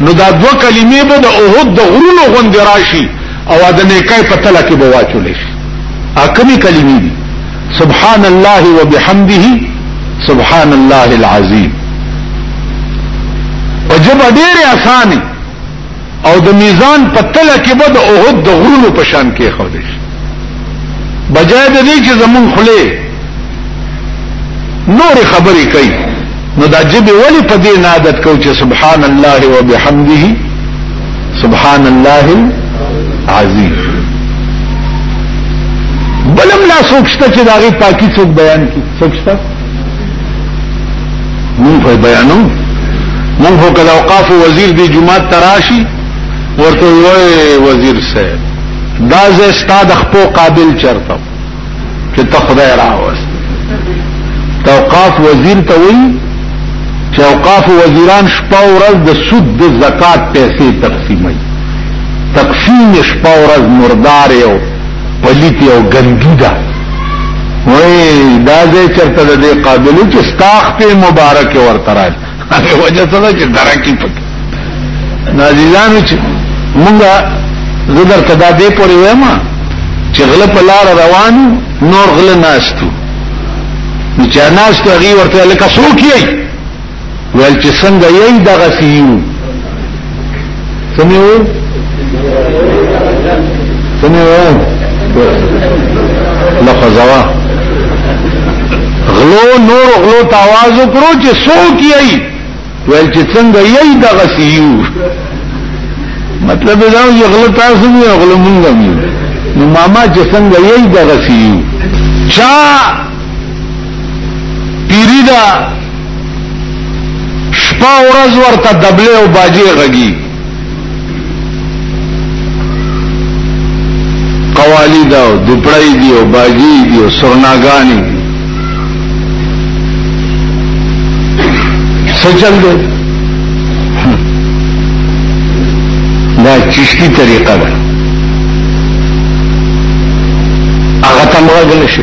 نو دا دوه کلمې به د اوهد د غرونو غوندې راشي او د نیکای په تله کې به واچول شي اکمی کلمی دی سبحان الله وبحمده سبحان الله العظیم په جبه ډېر اسانه او د میزان په تله کې به د اوهد د غرونو په شان کې خو دي بجای د دې چې زمون خله نور خبرې کوي نو دا جبه ولی په دې نه عادت کو چې سبحان الله وبحمده سبحان الله العظیم بلم لا سوچته چې داغي پاکي څوک بیان کی سوچته مونږ په بیانو مونږ هو کله اوقاف وزیر دی جمعه تراشی ورته وای وزیر صاحب دا زه استاد خپل قابل چرته چې ته خدای راوست توقاف وزیر ته وی چې اوقاف وزیران شپه ورځ د سود د زکات پیسې تقسیموي تقسیم شپه ورځ مردار یو پلیت یو ګندی ده وای دا دې چرته دې قابلیت چې ستاخ په مبارک ورته راځي هغه وجه ته چې درکې پک نازیزانو چې مونږه زه درته دا دې پورې وایم چې غله په لار روان نور غله ناشتو نو چې ناشتو هغه ورته لکه څوک یې ویل چې څنګه یې دغه سیو سمې وې سمې وې لکه زوا غلو نور غلو ته आवाज وکړو چې څوک یې ویل چې څنګه یې دغه سیو مطلب دا یو غلو تاسو نه غلو مونږ نه نو ماما چې څنګه یې دغه سیو چا پیری دا شپه ورځ ورته دبلې او باجې غږي قوالی دا او دپړای دی او باجی دی او سرناګانی سچل دی دا چشتی طریقه ده هغه تمغه نشي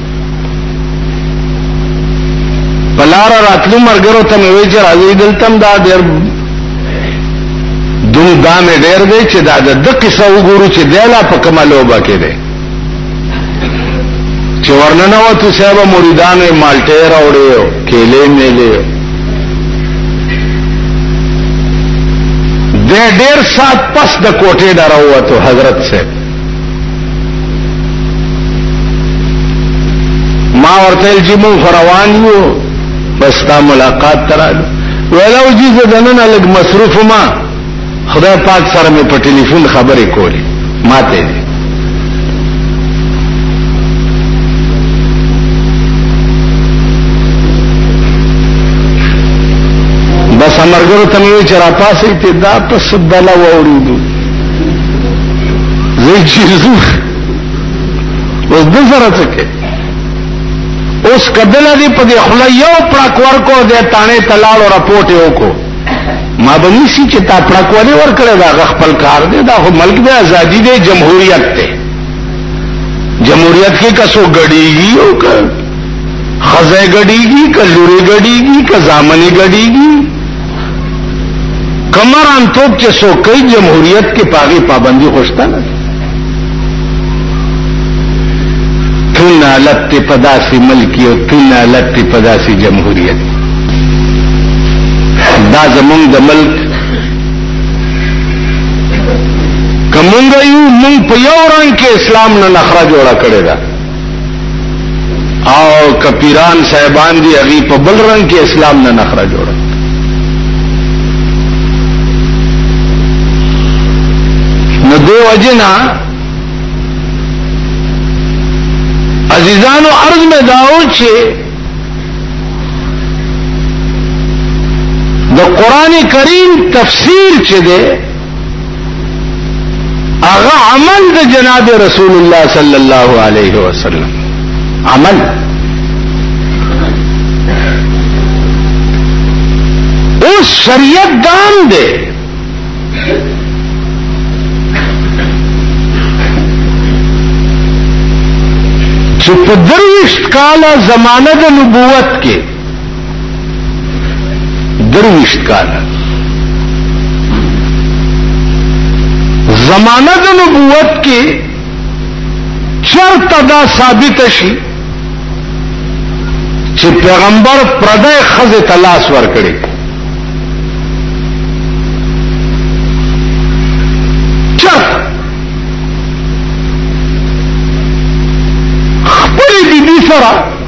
بلار راتلو مرګرو ته مې وی چې راځي دلتم دا ډېر دوم دا مې ډېر دی چې دا د قصه وګورو چې دلا په کومه لوبه کې دی چې ورننه وته صاحب مریدانو مالټه راوړې او کېلې مېلې د ډېر سات پس د کوټې ډراوته حضرت صاحب ما ورته چې مو روان یو بس تا ملاقات ترالو ولو جی زدنن لګ مصروف ما خدای پاک سره مې په ټلیفون خبرې کولې ماته دي بس امرګرو تموي چې را پاسې ته دا پس بلا ووري زه چیزو اوس د سره څه کې اوس کدل دې په دې خله یو پړک ورکو دې تانه تلال او رپورټ یو کو ما به نسی چې تا پړک ولې ورکړې دا خپل کار دې دا خو ملک به ازادي دې جمهوریت ته جمهوریت کې کسو غړيږي او که خزه غړيږي که لوري غړيږي که ځامنې غړيږي کمران توپ چې سو کوي جمهوریت کې پاغي پابندي خوشته نه تون حالت پداسي ملکی او تون حالت پداسي جمهوریت دا زمونږ د ملک کومنګ یو مونږ په یو رنگ کې اسلام نه نخره جوړه کړی ده او کپیران صاحبان دی هغه په بل رنگ کې اسلام نه نخره جوړ نو دی وجنا عزیزانو عرض میں داو چې د قران کریم تفسیر چې ده هغه عمل د جناب رسول الله صلی الله علیه وسلم عمل اوس شریعت دام دی چې په درویشت کاله زمانه د نبوت کې درویشت کال زمانه د نبوت کې چرته دا ثابت شي چې پیغمبر پردې خزه تلاش ور کړی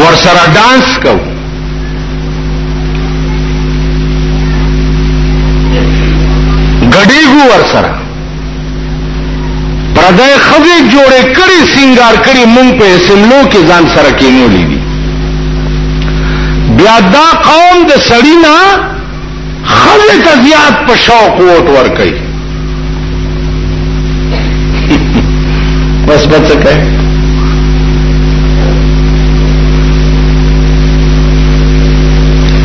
ور سره ډانس کو غړیګو ور سره پردای خزه جوړې کړي سنگار کړي مونږ په سملو کې ځان سره کینولې دي بیا دا قوم د سړی نه خزه ته زیات په شوق ووټ ور کوي بس بس کوي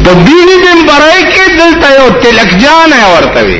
په دې دې برای کې دلته یو تلک جان ورته وي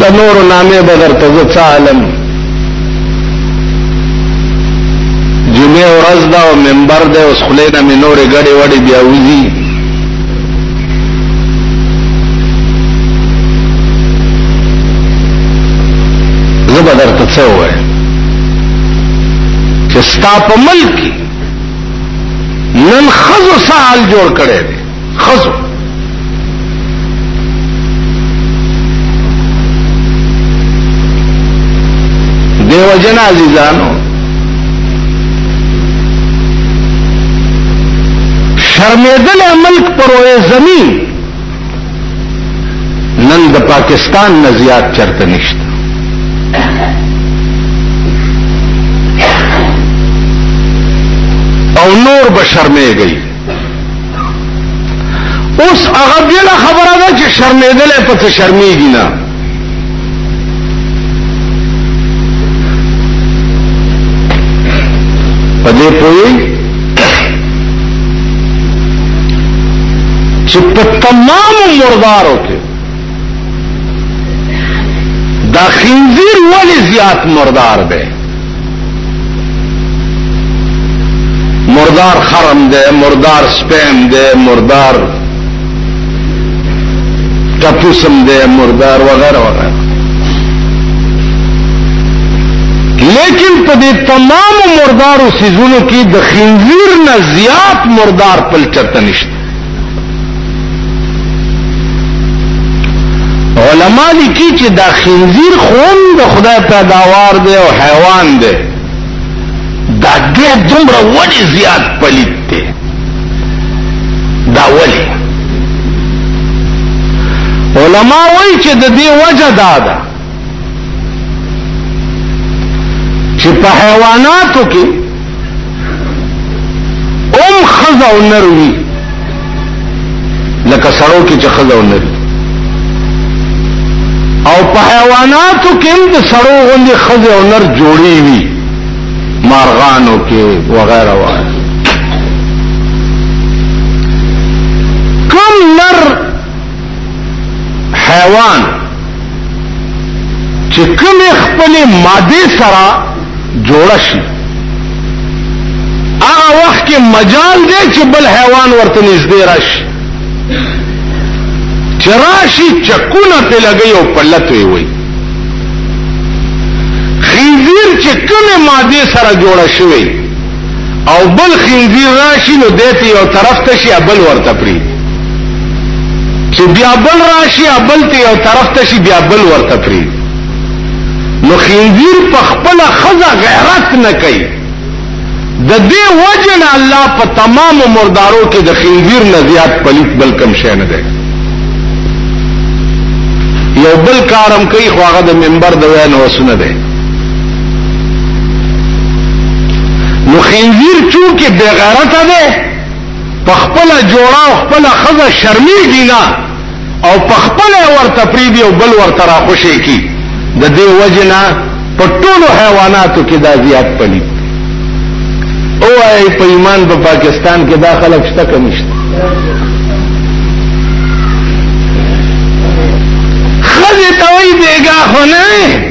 د نور نامې بدر ته زه عالم جمعه ورځ دا او منبر دی اوس خلې نه مې نورې غړې وړې بیا وځي زه بدر ته څه وایم چې ستا په ملک نن خزو سال جوړ کړي دي خزو دیو جن عزیزانو شرمیدل ملک پروئے زمین نن د پاکستان نه زیات چرته نشته او نور به شرمېږي اوس هغه بل خبره ده چې شرمېدل په څه شرمېږي نه پدې پوي چې په تمام مردارو کې دا خنزیر ولی زیات مردار دی مردار خرم دے مردار سپیم دے مردار ٹپوسم دے مردار وغیرہ وغیرہ لیکن په دې تمام مردارو سيزونو کې د خنزیر نه زیات مردار پلچرته نشته علما لیکي چې دا خنزیر خون د خدای پیداوار دی او حیوان دی دا دې دومره وړي زیات پلیت دی دا وړي علما وایي چې د دې وجه دا ده چې په حیواناتو کې ام خزه او نر وي لکه سړو کې چې خزه او نر او په حیواناتو کې هم د سړو غوندې خزه او نر جوړي وي مارغانو کې وغیرہ وغیرہ حیوان چې کوم خپل ماده سره جوړ شي هغه وخت کې مجال دی چې بل حیوان ورته نږدې راشي چې راشي چکونه په لګي او پلت وي وي خنزیر چې کومه ماده سره جوړه شوی او بل خنزیر راشي نو دته یو طرف ته شي بل ورته پری چې بیا بل راشي بل ته یو طرف ته شي بیا بل ورته پری نو خنزیر په خپل خزه غیرت نه کوي د دې وجه نه الله په تمام مردارو کې د خنزیر نه زیات پلیت بل کم شي نه دی یو بل کارم کوي خو هغه د منبر د وینو وسونه دی نو خنزیر چونکه بے غیرته ده په خپل جوړه او خپل خزه شرمېږي نه او په خپل ورته پریدي او بل ورته راخوشې کی د دې وجنا په ټولو حیواناتو کې دا زیات پلی او ای په ایمان په پاکستان کې دا خلک شته کمشته خزه توي بیگا خو نه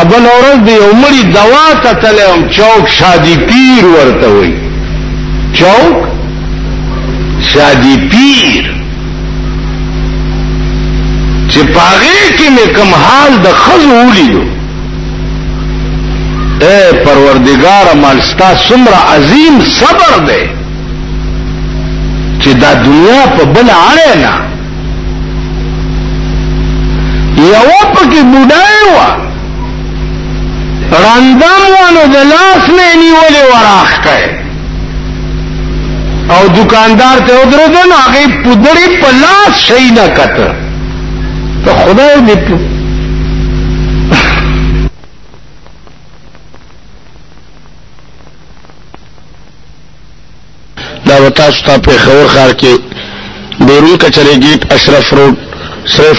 ابل اورز دی یو مړی دوا کتلی هم چوک شادی پیر ورته وی چوک شادی پیر چې پاغه کې مې کم حال د خزو ولیدو اے پروردگار مالستا سمرا عظیم صبر دے چې دا دنیا په بل اړه نه یو پکې بډای و راندم ونو د لاس نه نیولې وراخ کړ او دکاندار ته ودرېدو نو هغه پدړې په لاس شي نه کته ته خدای دې دا و تاسو ته پېښور ښار کې بیرون کچرې ګیټ اشرف روډ صرف